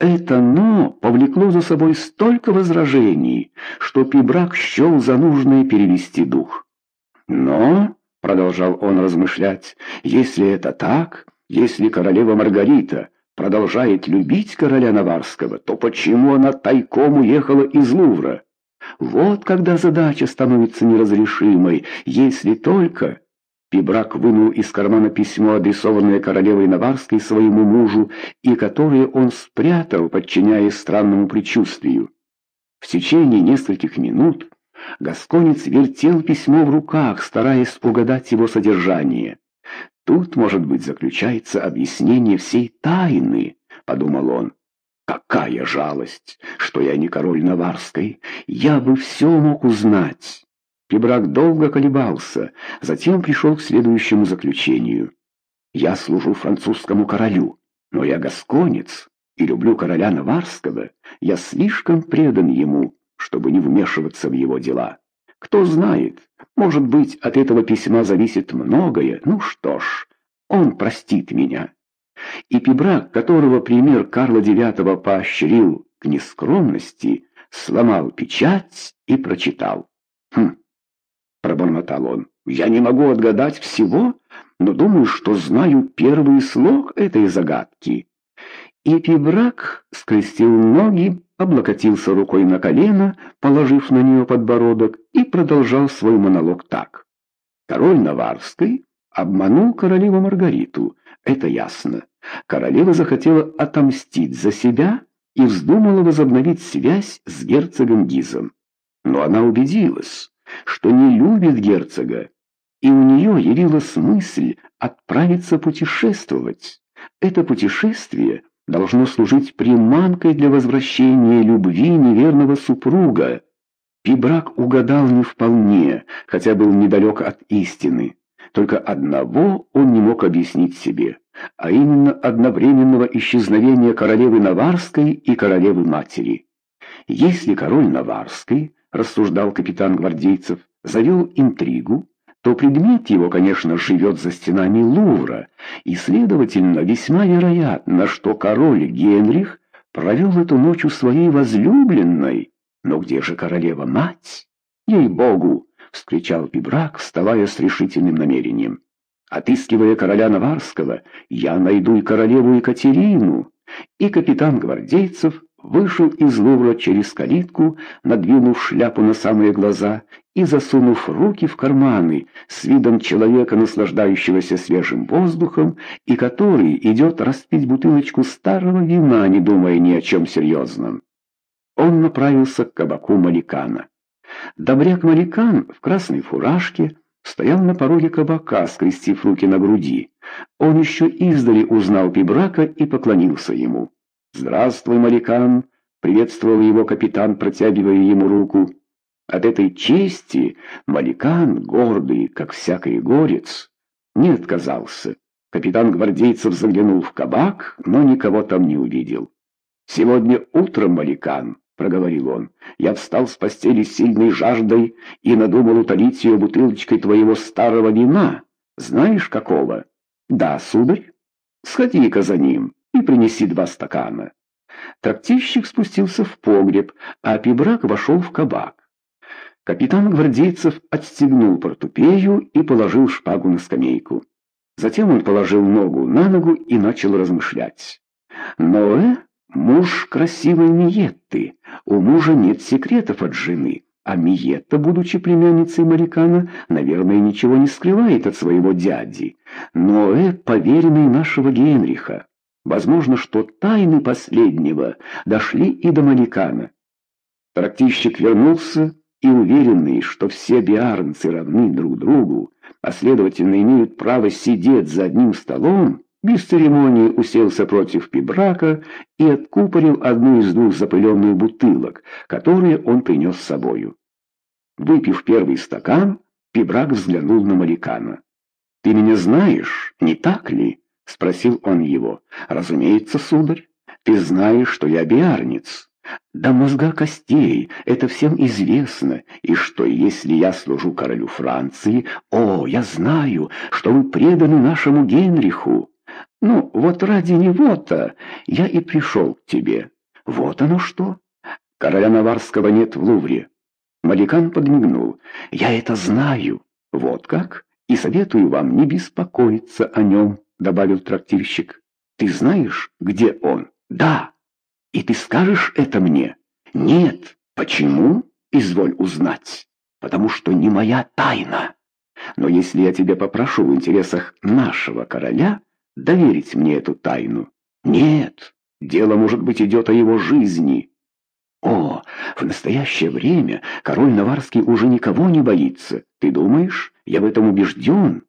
Это «но» повлекло за собой столько возражений, что Пибрак счел за нужное перевести дух. «Но», — продолжал он размышлять, — «если это так, если королева Маргарита продолжает любить короля Наварского, то почему она тайком уехала из Лувра? Вот когда задача становится неразрешимой, если только...» Пибрак вынул из кармана письмо, адресованное королевой Наварской своему мужу, и которое он спрятал, подчиняясь странному предчувствию. В течение нескольких минут Гасконец вертел письмо в руках, стараясь угадать его содержание. «Тут, может быть, заключается объяснение всей тайны», — подумал он. «Какая жалость, что я не король Наварской! Я бы все мог узнать!» Пибрак долго колебался, затем пришел к следующему заключению. «Я служу французскому королю, но я гасконец и люблю короля Наварского. Я слишком предан ему, чтобы не вмешиваться в его дела. Кто знает, может быть, от этого письма зависит многое. Ну что ж, он простит меня». И Пибрак, которого пример Карла IX поощрил к нескромности, сломал печать и прочитал. «Хм, — пробормотал он. «Я не могу отгадать всего, но думаю, что знаю первый слог этой загадки». И скрестил ноги, облокотился рукой на колено, положив на нее подбородок, и продолжал свой монолог так. Король Наварской обманул королеву Маргариту, это ясно. Королева захотела отомстить за себя и вздумала возобновить связь с герцогом Гизом. Но она убедилась, что не любит герцога, и у нее явилась мысль отправиться путешествовать. Это путешествие должно служить приманкой для возвращения любви неверного супруга. Пибрак угадал не вполне, хотя был недалек от истины. Только одного он не мог объяснить себе, а именно одновременного исчезновения королевы Наварской и королевы матери. Если король Наварской рассуждал капитан гвардейцев, завел интригу, то предмет его, конечно, живет за стенами Лувра, и, следовательно, весьма вероятно, что король Генрих провел эту ночь у своей возлюбленной. Но где же королева-мать? Ей-богу! — вскричал Пибрак, вставая с решительным намерением. Отыскивая короля Наварского, я найду и королеву Екатерину. И капитан гвардейцев вышел из Лувра через калитку, надвинув шляпу на самые глаза и засунув руки в карманы с видом человека, наслаждающегося свежим воздухом и который идет распить бутылочку старого вина, не думая ни о чем серьезном. Он направился к кабаку Маликана. Добряк Маликан в красной фуражке стоял на пороге кабака, скрестив руки на груди. Он еще издали узнал Пибрака и поклонился ему. «Здравствуй, Маликан!» — приветствовал его капитан, протягивая ему руку. От этой чести Маликан, гордый, как всякий горец, не отказался. Капитан гвардейцев заглянул в кабак, но никого там не увидел. «Сегодня утром, Маликан», — проговорил он, — «я встал с постели сильной жаждой и надумал утолить ее бутылочкой твоего старого вина. Знаешь, какого?» «Да, сударь. Сходи-ка за ним» и принеси два стакана. Трактирщик спустился в погреб, а Пибрак вошел в кабак. Капитан гвардейцев отстегнул портупею и положил шпагу на скамейку. Затем он положил ногу на ногу и начал размышлять. Ноэ — муж красивой Миетты, у мужа нет секретов от жены, а Миетта, будучи племянницей Марикана, наверное, ничего не скрывает от своего дяди. Ноэ — поверенный нашего Генриха. Возможно, что тайны последнего дошли и до Маликана. Трактищик вернулся и, уверенный, что все биарнцы равны друг другу, а следовательно имеют право сидеть за одним столом, без церемонии уселся против Пибрака и откупорил одну из двух запыленных бутылок, которые он принес с собою. Выпив первый стакан, Пибрак взглянул на Маликана. «Ты меня знаешь, не так ли?» — спросил он его. «Разумеется, сударь, ты знаешь, что я биарниц. До мозга костей, это всем известно, и что если я служу королю Франции, о, я знаю, что вы преданы нашему Генриху. Ну, вот ради него-то я и пришел к тебе. Вот оно что. Короля Наварского нет в Лувре. Маликан подмигнул. Я это знаю. Вот как? И советую вам не беспокоиться о нем, добавил трактирщик. Ты знаешь, где он? Да. И ты скажешь это мне? Нет. Почему? Изволь узнать. Потому что не моя тайна. Но если я тебя попрошу в интересах нашего короля доверить мне эту тайну... Нет, дело, может быть, идет о его жизни. О, в настоящее время король Наварский уже никого не боится. Ты думаешь, я в этом убежден?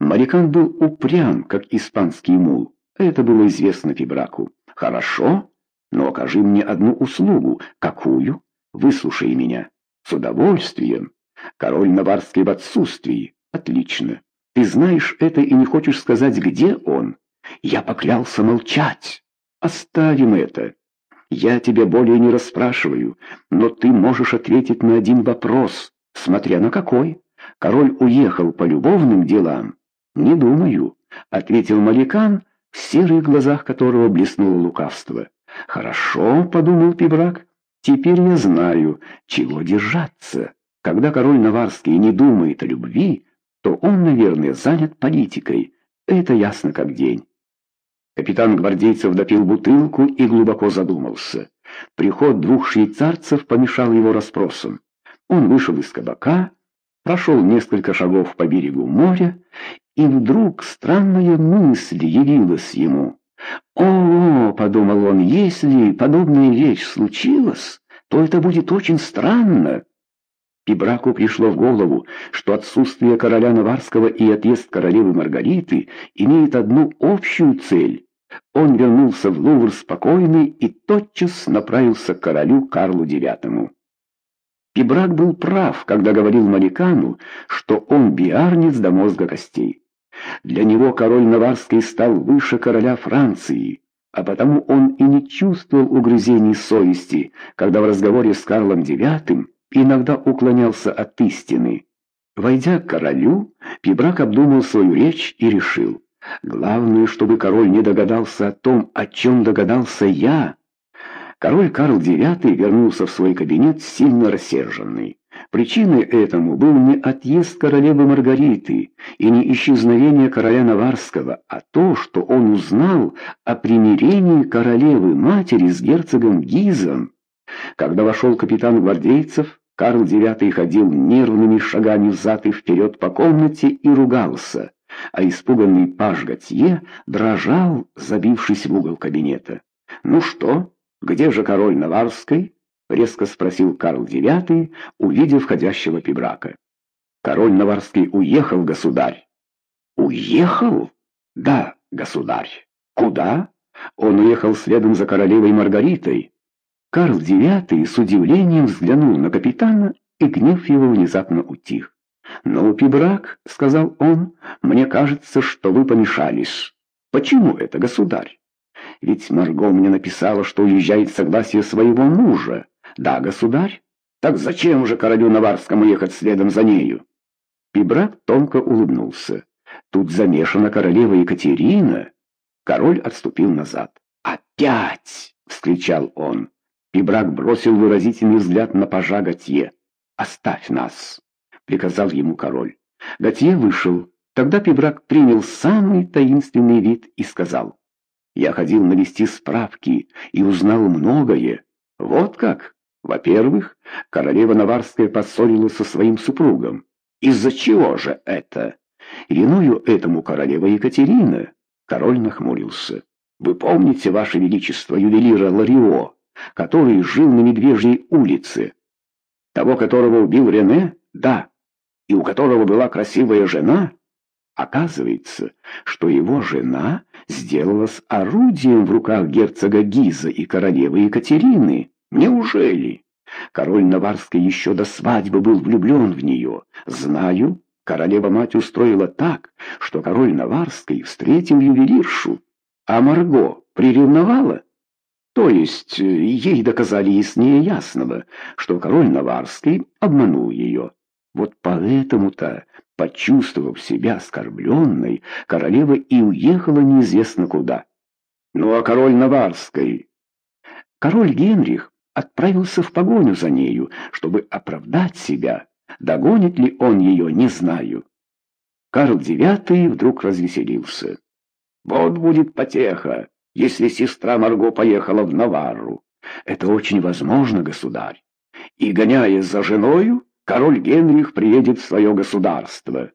Марикан был упрям, как испанский мул. Это было известно Фибраку. Хорошо, но окажи мне одну услугу. Какую? Выслушай меня. С удовольствием. Король Наварский в отсутствии. Отлично. Ты знаешь это и не хочешь сказать, где он? Я поклялся молчать. Оставим это. Я тебя более не расспрашиваю, но ты можешь ответить на один вопрос, смотря на какой. Король уехал по любовным делам. Не думаю, ответил Маликан, в серых глазах которого блеснуло лукавство. Хорошо, подумал Пибрак, теперь я знаю, чего держаться. Когда король Наварский не думает о любви, то он, наверное, занят политикой. Это ясно как день. Капитан гвардейцев допил бутылку и глубоко задумался. Приход двух швейцарцев помешал его расспросам. Он вышел из кабака, прошел несколько шагов по берегу моря, и вдруг странная мысль явилась ему. «О, — подумал он, — если подобная вещь случилась, то это будет очень странно». И браку пришло в голову, что отсутствие короля Наварского и отъезд королевы Маргариты имеют одну общую цель. Он вернулся в Лувр спокойный и тотчас направился к королю Карлу IX. Пибрак был прав, когда говорил Маликану, что он биарнец до мозга костей. Для него король Наварский стал выше короля Франции, а потому он и не чувствовал угрызений совести, когда в разговоре с Карлом IX иногда уклонялся от истины. Войдя к королю, Пибрак обдумал свою речь и решил, главное, чтобы король не догадался о том, о чем догадался я. Король Карл IX вернулся в свой кабинет сильно рассерженный. Причиной этому был не отъезд королевы Маргариты и не исчезновение короля Наварского, а то, что он узнал о примирении королевы-матери с герцогом Гизом. Когда вошел капитан гвардейцев, Карл IX ходил нервными шагами взад и вперед по комнате и ругался, а испуганный паж Готье дрожал, забившись в угол кабинета. «Ну что, где же король Наварской?» — резко спросил Карл IX, увидев входящего Пибрака. «Король Наварский уехал, государь». «Уехал?» «Да, государь». «Куда?» «Он уехал следом за королевой Маргаритой». Карл IX с удивлением взглянул на капитана, и гнев его внезапно утих. «Ну, Пибрак», — сказал он, — «мне кажется, что вы помешались». «Почему это, государь?» «Ведь Марго мне написала, что уезжает в согласие своего мужа». «Да, государь?» «Так зачем же королю Наварскому ехать следом за нею?» Пибрак тонко улыбнулся. «Тут замешана королева Екатерина». Король отступил назад. «Опять!» — вскричал он. Пибрак бросил выразительный взгляд на пажа Готье. «Оставь нас!» — приказал ему король. Готье вышел. Тогда Пибрак принял самый таинственный вид и сказал. «Я ходил навести справки и узнал многое. Вот как? Во-первых, королева Наварская поссорилась со своим супругом. Из-за чего же это? Виною этому королева Екатерина». Король нахмурился. «Вы помните, ваше величество, ювелира Ларио?» который жил на Медвежьей улице. Того, которого убил Рене? Да. И у которого была красивая жена? Оказывается, что его жена сделалась орудием в руках герцога Гиза и королевы Екатерины. Неужели? Король Наварский еще до свадьбы был влюблен в нее. Знаю, королева-мать устроила так, что король Наварский встретил ювелиршу, а Марго приревновала. То есть э, ей доказали яснее ясного, что король Наварский обманул ее. Вот поэтому-то, почувствовав себя оскорбленной, королева и уехала неизвестно куда. Ну а король Наварской? Король Генрих отправился в погоню за нею, чтобы оправдать себя. Догонит ли он ее, не знаю. Карл IX вдруг развеселился. Вот будет потеха, если сестра Марго поехала в Наварру. Это очень возможно, государь. И, гоняясь за женою, король Генрих приедет в свое государство.